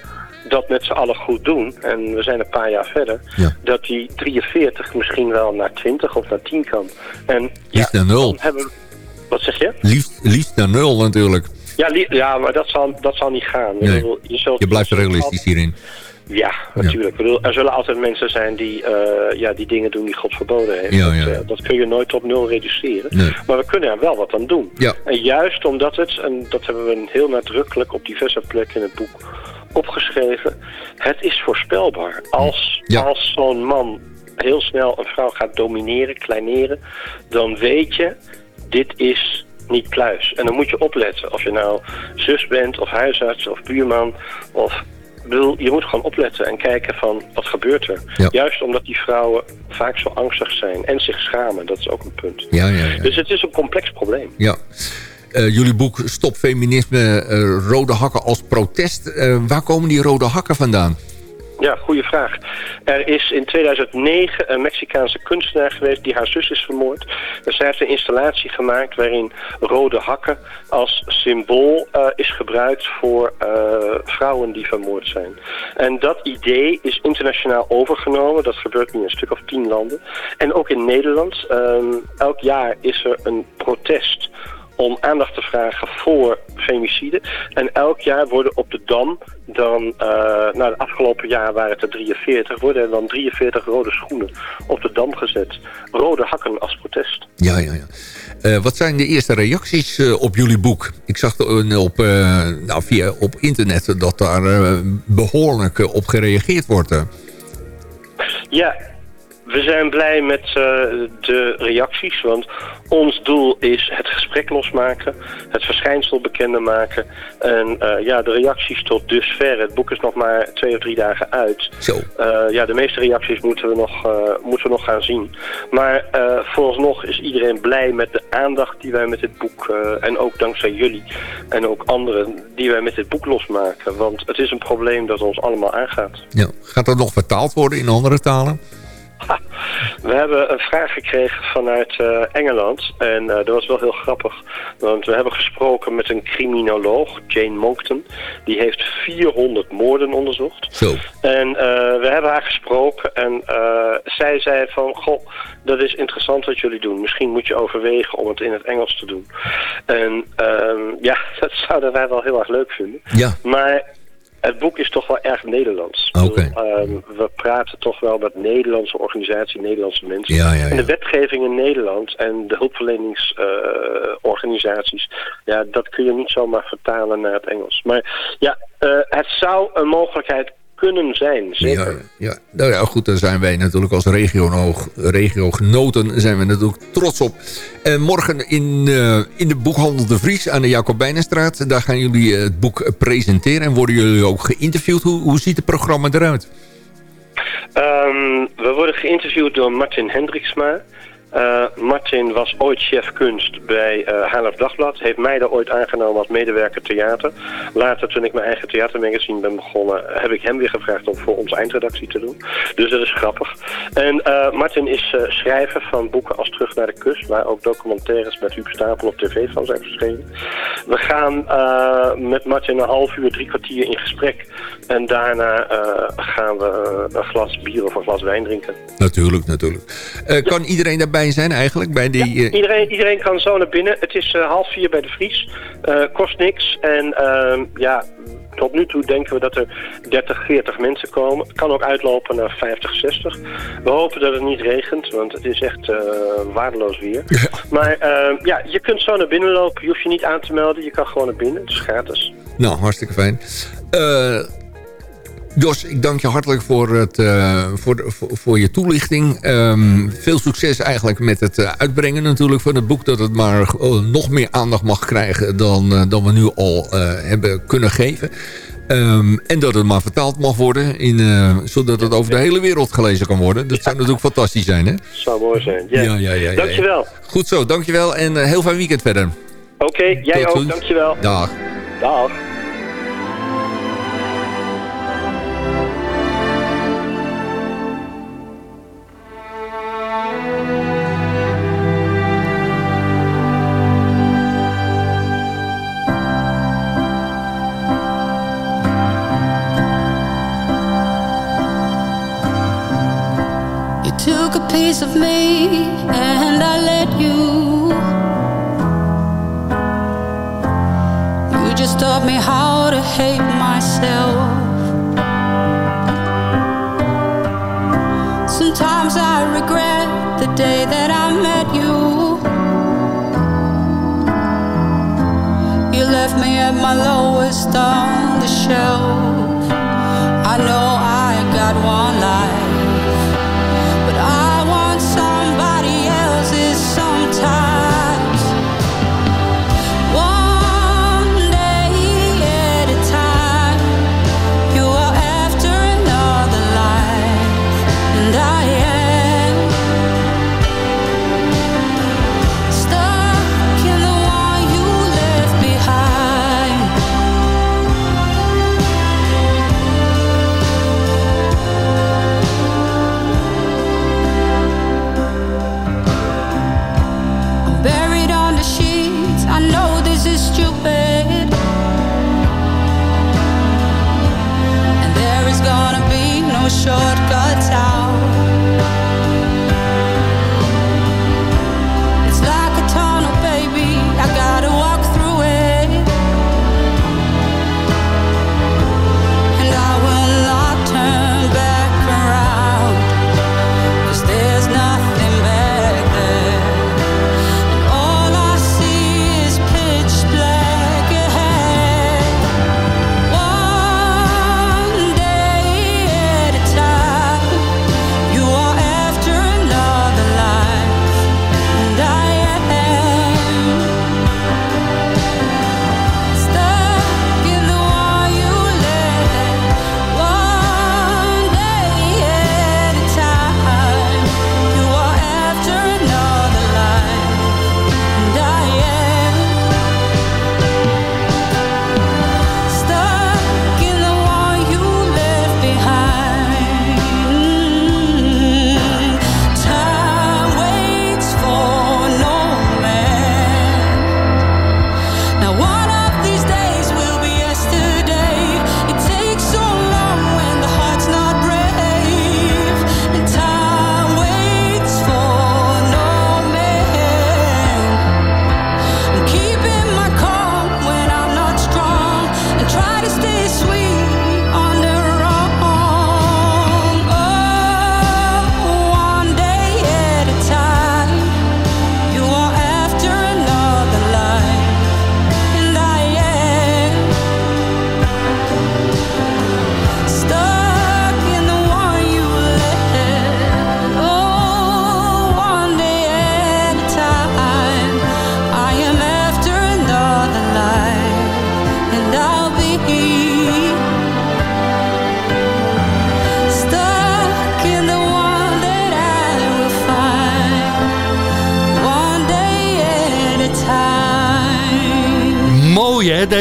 dat met z'n allen goed doen, en we zijn een paar jaar verder, dat die 43 misschien wel naar 20 of naar 10 kan. En Liefst naar nul. hebben. Wat zeg je? Liefst, liefst naar nul natuurlijk. Ja, ja maar dat zal, dat zal niet gaan. Nee. je, zult, Je blijft realistisch hierin. Ja, natuurlijk. Bedoel, er zullen altijd mensen zijn die, eh, ja, die dingen doen die God verboden heeft. Ja, dat, eh, dat kun je nooit op nul reduceren. Nee. Maar we kunnen er wel wat aan doen. En juist omdat het, en dat hebben we heel nadrukkelijk op diverse plekken in het boek opgeschreven, het is voorspelbaar. Als, als zo'n man heel snel een vrouw gaat domineren, kleineren, dan weet je, dit is niet pluis. En dan moet je opletten of je nou zus bent of huisarts of buurman of... Bedoel, je moet gewoon opletten en kijken van wat gebeurt er. Ja. Juist omdat die vrouwen vaak zo angstig zijn en zich schamen, dat is ook een punt. Ja, ja, ja. Dus het is een complex probleem. Ja. Eh, jullie boek Stop Feminisme, eh, rode hakken als protest. Eh, waar komen die rode hakken vandaan? Ja, goede vraag. Er is in 2009 een Mexicaanse kunstenaar geweest die haar zus is vermoord. En zij heeft een installatie gemaakt waarin rode hakken als symbool eh, is gebruikt voor eh, vrouwen die vermoord zijn. En dat idee is internationaal overgenomen. Dat gebeurt nu in een stuk of tien landen. En ook in Nederland. Ehm, elk jaar is er een protest om aandacht te vragen voor femicide. En elk jaar worden op de Dam dan, eh nou het afgelopen jaar waren het er 43, worden er dan 43 rode schoenen op de Dam gezet. Rode hakken als protest. Ja, ja, ja. Eh, wat zijn de eerste reacties eh, op jullie boek? Ik zag op, nou, via, op internet dat daar eh, behoorlijk eh, op gereageerd wordt. Ja, we zijn blij met eh, de reacties, want ons doel is het gesprek losmaken, het verschijnsel bekender maken. En eh, ja, de reacties tot dusver, het boek is nog maar twee of drie dagen uit. Zo. Eh, ja, de meeste reacties moeten we nog, moeten we nog gaan zien. Maar vooralsnog is iedereen blij met de aandacht die wij met dit boek, en ook dankzij jullie en ook anderen, die wij met dit boek losmaken. Want het is een probleem dat ons allemaal aangaat. Ja. Gaat dat nog vertaald worden in andere talen? We hebben een vraag gekregen vanuit eh, Engeland. En eh, dat was wel heel grappig. Want we hebben gesproken met een criminoloog, Jane Monkton. Die heeft 400 moorden onderzocht. Zo. En eh, we hebben haar gesproken. En zij zei van, goh, dat is interessant wat jullie doen. Misschien moet je overwegen om het in het Engels te doen. En ehm, ja, dat zouden wij wel heel erg leuk vinden. Ja. Maar het boek is toch wel erg Nederlands. Ehm, we praten toch wel met Nederlandse organisaties, Nederlandse mensen. Ja, ja, En de wetgeving in Nederland en de hulpverleningsorganisaties, ja, dat kun je niet zomaar vertalen naar het Engels. Maar ja, eh, het zou een mogelijkheid kunnen zijn, zeker. Ja, ja. Nou ja, goed, daar zijn wij natuurlijk als regio regiogenoten zijn we natuurlijk trots op. Eh, morgen in, eh, in de boekhandel De Vries aan de Jacobijnenstraat. Daar gaan jullie eh, het boek presenteren en worden jullie ook geïnterviewd. Hoe, hoe ziet het programma eruit? Ehm, we worden geïnterviewd door Martin Hendriksma. Eh, Martin was ooit chef kunst bij uh, Haarlem Dagblad. Heeft mij daar ooit aangenomen als medewerker theater. Later, toen ik mijn eigen theatermagazine ben begonnen... heb ik hem weer gevraagd om voor onze eindredactie te doen. Dus dat is grappig. En uh, Martin is uh, schrijver van boeken als Terug naar de Kust... waar ook documentaires met Huub Stapel op tv van zijn verschenen. We gaan met Martin een half uur, drie kwartier in gesprek. En daarna gaan we een glas bier of een glas wijn drinken. Natuurlijk, natuurlijk. Kan iedereen daarbij zijn eigenlijk? Bij die, ja, iedereen, iedereen kan zo naar binnen. Het is uh, half vier bij de Vries. Uh, kost niks. En uh, ja, tot nu toe denken we dat er 30, 40 mensen komen. Het kan ook uitlopen naar 50, 60. We hopen dat het niet regent, want het is echt waardeloos weer. Ja. Maar ja, je kunt zo naar binnen lopen. Je hoeft je niet aan te melden. Je kan gewoon naar binnen. Het is gratis. Nou, hartstikke fijn. Jos, ik dank je hartelijk voor, het, eh, voor, voor, voor je toelichting. Ehm, veel succes eigenlijk met het eh, uitbrengen natuurlijk van het boek. Dat het maar eh, nog meer aandacht mag krijgen dan, dan we nu al hebben kunnen geven. Ehm, en dat het maar vertaald mag worden, in, zodat het over de hele wereld gelezen kan worden. Dat zou natuurlijk fantastisch zijn, hè? Zou mooi zijn. Ja. Ja, ja, ja. Dankjewel. Goed zo, dankjewel en heel fijn weekend verder. Oké, jij Tot ook. ziens. Dankjewel. Dag. Dag. Of me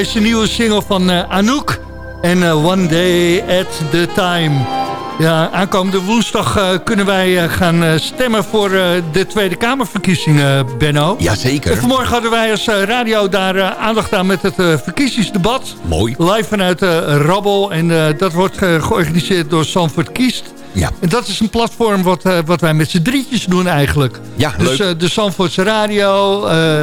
deze nieuwe single van eh, Anouk. En eh, One Day at the Time. Ja, aankomende woensdag eh, kunnen wij gaan stemmen voor de Tweede Kamerverkiezingen, Benno. Jazeker. En vanmorgen hadden wij als radio daar aandacht aan met het verkiezingsdebat. Mooi. Live vanuit Rabbel. En dat wordt georganiseerd door Sanford Kiest. Ja. En dat is een platform wat, eh, wat wij met z'n drietjes doen eigenlijk. Ja, dus leuk. eh, de Zandvoortse Radio, eh,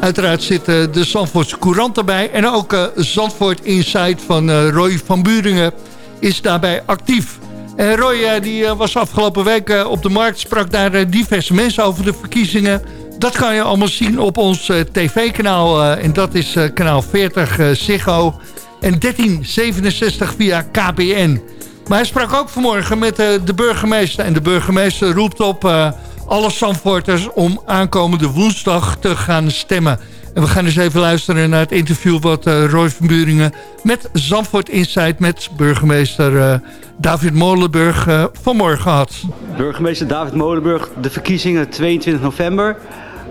uiteraard zit eh, de Zandvoortse Courant erbij. En ook Zandvoort Insight van Roy van Buringen is daarbij actief. En Roy die, was afgelopen week op de markt, sprak daar diverse mensen over de verkiezingen. Dat kan je allemaal zien op ons tv-kanaal. en dat is kanaal 40 eh, Ziggo en 1367 via KPN. Maar hij sprak ook vanmorgen met eh, de burgemeester. En de burgemeester roept op eh, alle Zandvoorters om aankomende woensdag te gaan stemmen. En we gaan eens even luisteren naar het interview wat eh, Roy van Buringen met Zandvoort Insight met burgemeester eh, David Molenburg vanmorgen had. Burgemeester David Molenburg, de verkiezingen 22 november.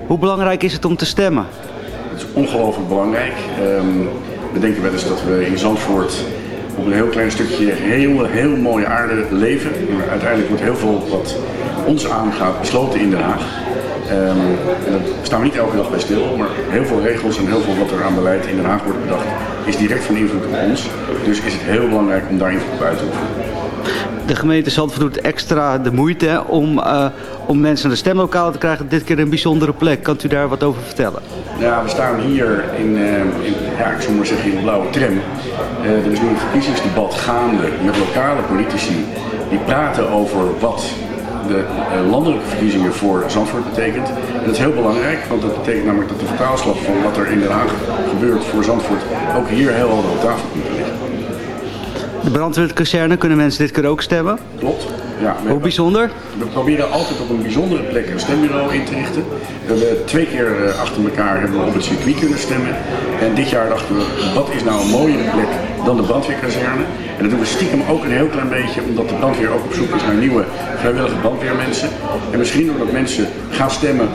Hoe belangrijk is het om te stemmen? Het is ongelooflijk belangrijk. Ehm, we denken wel eens dat we in Zandvoort op een heel klein stukje heel, heel mooie aarde leven. Maar uiteindelijk wordt heel veel wat ons aangaat besloten in Den Haag. Ehm, en daar staan we niet elke dag bij stil, maar heel veel regels en heel veel wat er aan beleid in Den Haag wordt bedacht, is direct van invloed op ons. Dus is het heel belangrijk om daar invloed te oefenen. De gemeente Zandvoort doet extra de moeite om, eh, om mensen naar de stemlokalen te krijgen. Dit keer een bijzondere plek. Kan u daar wat over vertellen? Ja, we staan hier in, eh, ja, ik maar zeggen, in de blauwe tram. Eh, er is nu een verkiezingsdebat gaande met lokale politici. Die praten over wat de landelijke verkiezingen voor Zandvoort betekent. En dat is heel belangrijk, want dat betekent namelijk dat de vertaalslag van wat er in Den Haag gebeurt voor Zandvoort ook hier heel helder op tafel komt te liggen. De brandweerkazerne, kunnen mensen dit keer ook stemmen? Klopt. Ja, Hoe bijzonder? We proberen altijd op een bijzondere plek een stembureau in te richten. We hebben twee keer eh, achter elkaar hebben we op het circuit kunnen stemmen. En dit jaar dachten we, wat is nou een mooiere plek dan de brandweerkazerne? En dat doen we stiekem ook een heel klein beetje, omdat de brandweer ook op zoek is naar nieuwe vrijwillige brandweermensen. En misschien doordat mensen gaan stemmen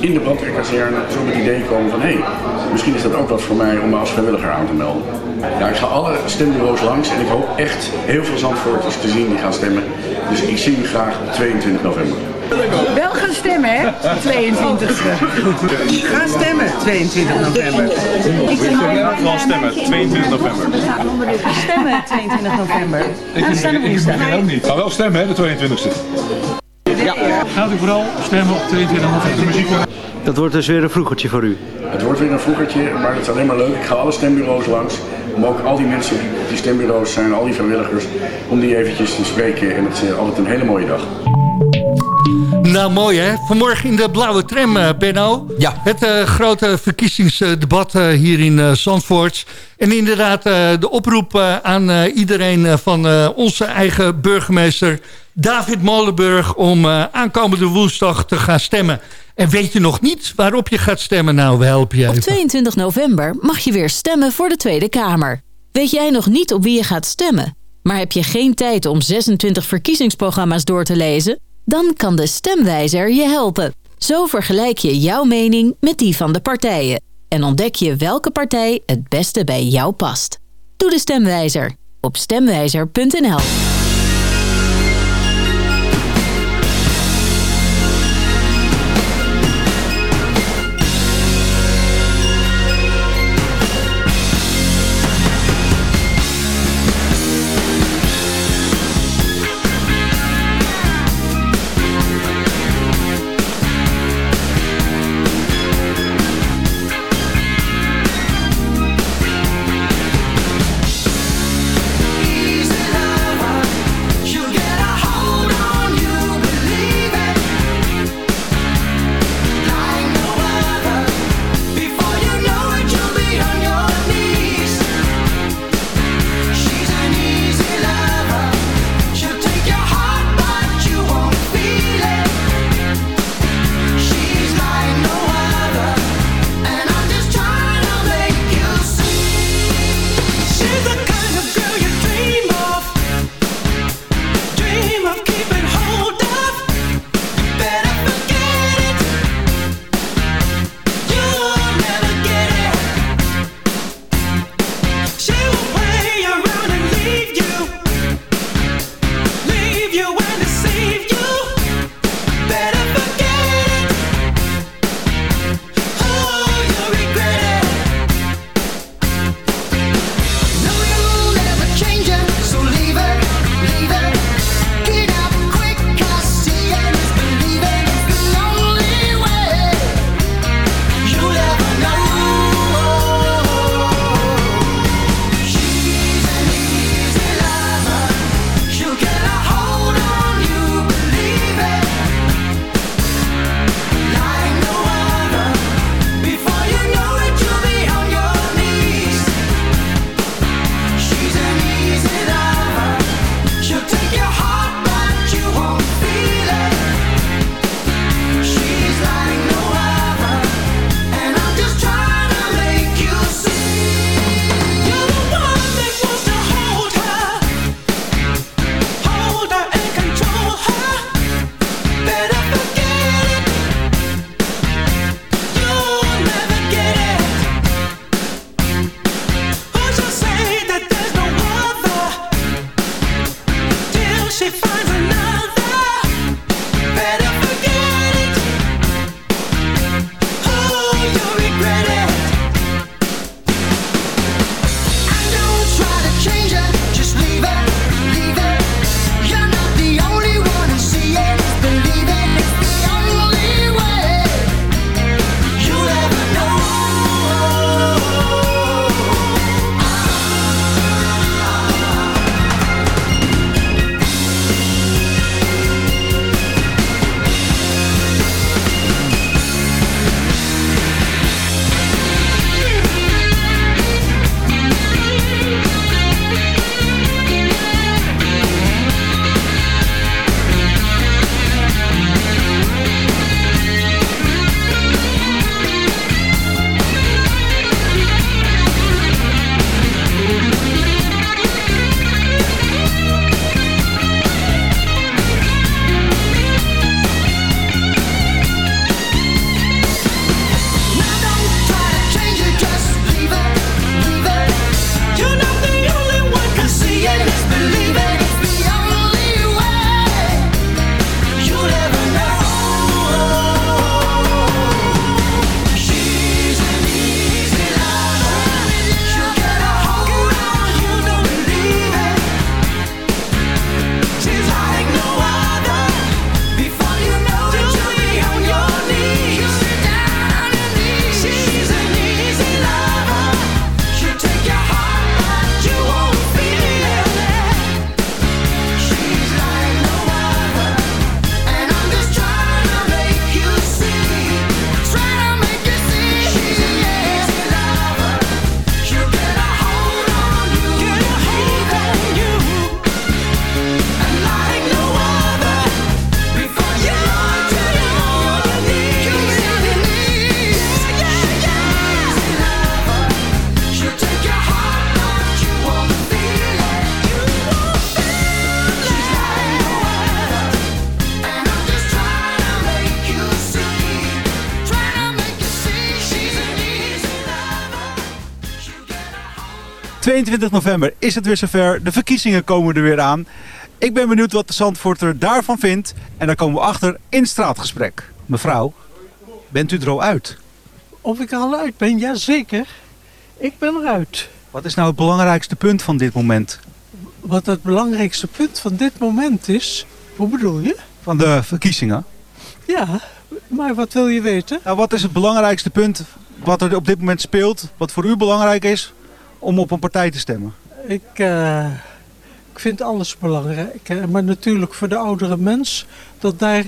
in de brandweerkazerne, zo met het idee komen van, hé, hey, misschien is dat ook wat voor mij om me als vrijwilliger aan te melden. Ja, ik ga alle stembureaus langs en ik hoop echt heel veel Zandvoorters te zien die gaan stemmen. Dus ik zie u graag op 22 november. Wel gaan stemmen, hè? 22e. Ga stemmen, 22 november. Ik ga wel stemmen, 22 november. Stemmen, 22 november. Ik ga wel stemmen, hè, de 22e. Ja. Gaat u vooral stemmen op 22 november. Dat wordt dus weer een vroegertje voor u. Het wordt weer een vroegertje, maar het is alleen maar leuk. Ik ga alle stembureaus langs. Om ook al die mensen die op die stembureaus zijn, al die vrijwilligers, om die eventjes te spreken. En het is altijd een hele mooie dag. Nou, mooi hè. Vanmorgen in de blauwe tram, eh, Benno. Ja. Het eh, grote verkiezingsdebat eh, hier in eh, Zandvoort. En inderdaad eh, de oproep eh, aan eh, iedereen eh, van eh, onze eigen burgemeester David Molenburg... om eh, aankomende woensdag te gaan stemmen. En weet je nog niet waarop je gaat stemmen? Nou, we helpen je Op even. 22 november mag je weer stemmen voor de Tweede Kamer. Weet jij nog niet op wie je gaat stemmen? Maar heb je geen tijd om 26 verkiezingsprogramma's door te lezen? Dan kan de stemwijzer je helpen. Zo vergelijk je jouw mening met die van de partijen. En ontdek je welke partij het beste bij jou past. Doe de stemwijzer op stemwijzer.nl. 22 november is het weer zover. De verkiezingen komen er weer aan. Ik ben benieuwd wat de Zandvoorter daarvan vindt. En daar komen we achter in straatgesprek. Mevrouw, bent u er al uit? Of ik er al uit ben? Jazeker. Ik ben eruit. Wat is nou het belangrijkste punt van dit moment? Wat het belangrijkste punt van dit moment is... Hoe bedoel je? Van de verkiezingen? Ja, maar wat wil je weten? Nou, wat is het belangrijkste punt wat er op dit moment speelt? Wat voor u belangrijk is om op een partij te stemmen? Ik, eh, ik vind alles belangrijk. Hè? Maar natuurlijk voor de oudere mens... dat daar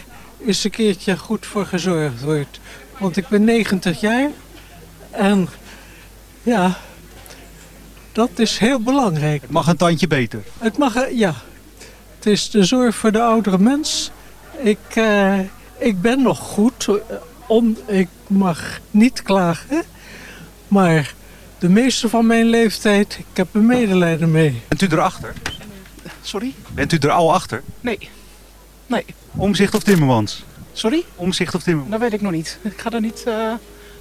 eens een keertje goed voor gezorgd wordt. Want ik ben 90 jaar. En ja, dat is heel belangrijk. Het mag een tandje beter. Het mag, eh, ja. Het is de zorg voor de oudere mens. Ik, eh, ik ben nog goed. On, ik mag niet klagen. Maar de meeste van mijn leeftijd, ik heb er medelijden mee. Bent u erachter? Sorry? Bent u er al achter? Nee. Nee. Omzicht of Timmermans? Sorry? Omzicht of Timmermans? Dat weet ik nog niet. Ik ga daar niet... eh,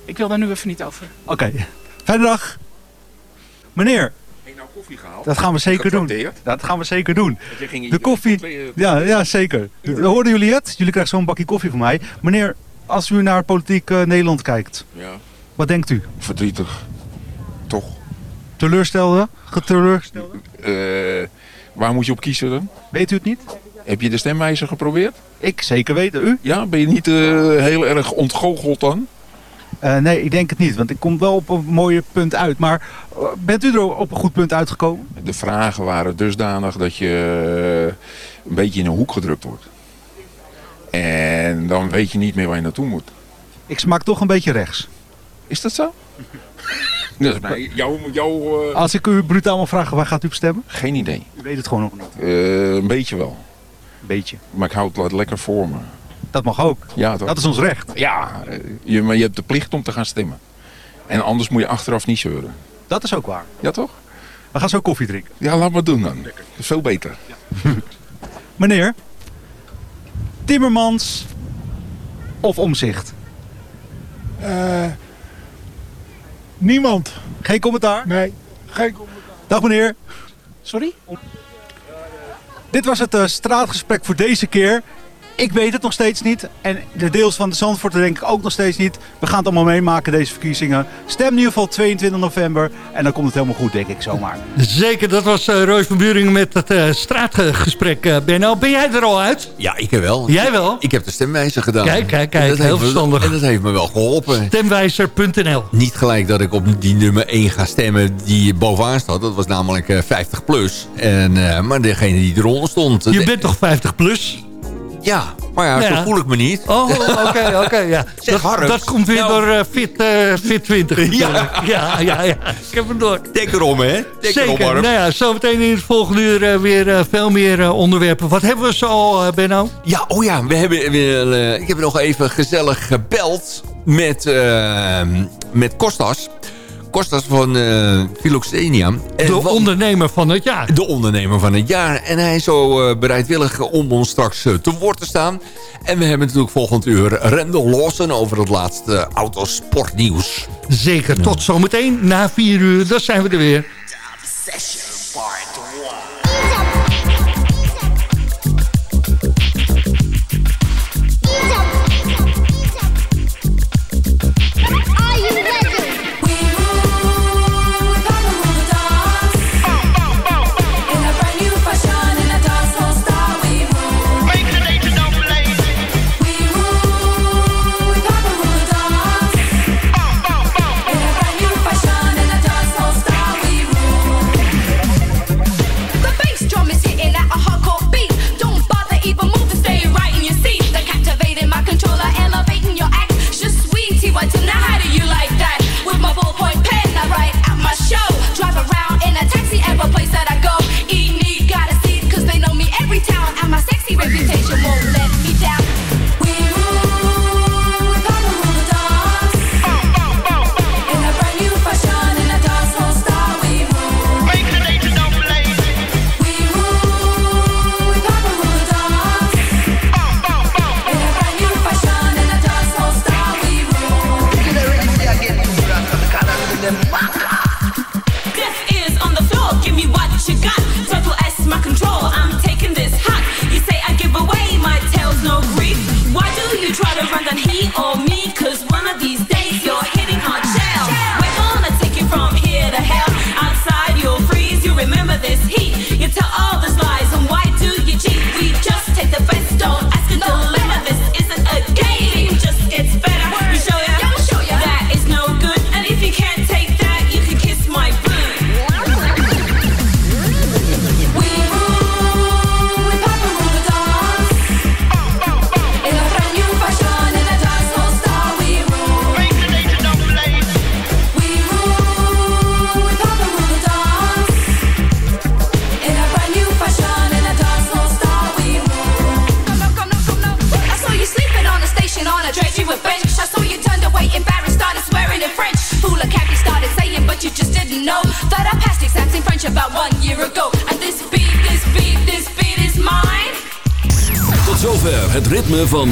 ik wil daar nu even niet over. Oké. Fijne dag. Meneer, Heb je nou koffie gehaald? dat gaan we zeker doen. Dat gaan we zeker doen. De koffie. eh, Ja, ja zeker. Hoorden jullie het? Jullie krijgen zo'n bakje koffie van mij. Meneer, als u naar politiek eh, Nederland kijkt, Ja, wat denkt u? verdrietig. Teleurstelde? Geteleurstelde? Eh, waar moet je op kiezen dan? Weet u het niet? Heb je de stemwijzer geprobeerd? Ik zeker weten. U? Ja, ben je niet eh, heel erg ontgoocheld dan? Eh, nee, ik denk het niet. Want ik kom wel op een mooie punt uit. Maar bent u er op een goed punt uitgekomen? De vragen waren dusdanig dat je een beetje in een hoek gedrukt wordt. En dan weet je niet meer waar je naartoe moet. Ik smaak toch een beetje rechts. Is dat zo? Dat is bij jou, jou eh, Als ik u brutaal mag vragen, waar gaat u op stemmen? geen idee. U weet het gewoon nog niet. Eh, een beetje wel. Een beetje. Maar ik hou het lekker voor me. Dat mag ook. Ja, toch? Dat is ons recht. Ja, eh, je, maar je hebt de plicht om te gaan stemmen. En anders moet je achteraf niet zeuren. Dat is ook waar. Ja, toch? We gaan zo koffie drinken. Ja, laat maar doen dan. Dat is veel beter. Meneer, Timmermans of Omzicht? Niemand. Geen commentaar? Nee, geen commentaar. Dag meneer. Sorry? Dit was het eh, straatgesprek voor deze keer. Ik weet het nog steeds niet. En de deels van de Zandvoort denk ik ook nog steeds niet. We gaan het allemaal meemaken, deze verkiezingen. Stem in ieder geval 22 november. En dan komt het helemaal goed, denk ik zomaar. Zeker, dat was eh Roy van Buringen met het eh, straatgesprek. Benno, ben jij er al uit? Ja, ik heb wel. Jij wel? Ik heb de stemwijzer gedaan. Kijk, kijk, kijk, heel verstandig. En dat heeft me wel geholpen. Stemwijzer.nl Niet gelijk dat ik op die nummer 1 ga stemmen die bovenaan staat. Dat was namelijk eh, 50 plus. En, eh, maar degene die eronder stond... Je bent toch 50 plus? Ja, maar ja, Ja. zo voel ik me niet. Oh, oké, oké, ja. Zeg, Dat, dat komt weer Nou. door eh, Fit, eh, Fit 20 natuurlijk. Ja. ja, ja, Ik heb hem door. Denk erom, hè? Denk erom, Zeker. Harm. Nou ja, zometeen in het volgende uur eh, weer veel meer onderwerpen. Wat hebben we zo al, Benno? Ja, oh ja, we hebben, eh, ik heb nog even gezellig gebeld met, met Kostas. Kostas van eh Philoxenia. En De wat- ondernemer van het jaar. De ondernemer van het jaar. En hij is zo eh, bereidwillig om ons straks eh, te woord te staan. En we hebben natuurlijk volgend uur Rendel Lawson over het laatste autosportnieuws. Zeker. Tot zometeen na 4 uur. Dan zijn we er weer.